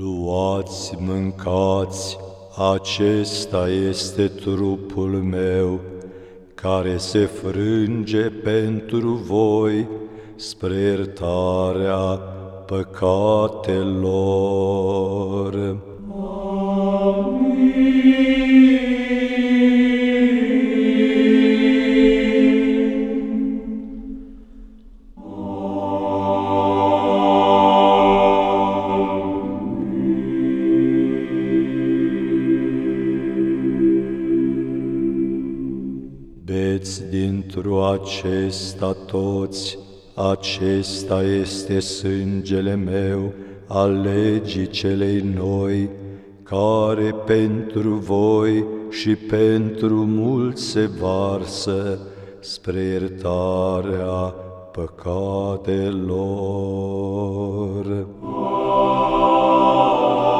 Luați, mâncați, acesta este trupul meu, care se frânge pentru voi spre iertarea păcatelor. Beți dintr-o acesta toți, acesta este sângele meu, al legii celei noi, care pentru voi și pentru mulți se varsă spre iertarea păcatelor. ale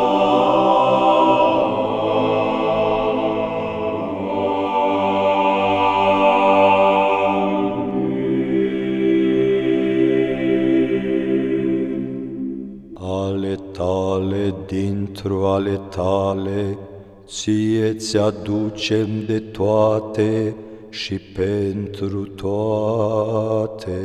dintr-o ale tale, ție ți-aducem de toate și pentru toate.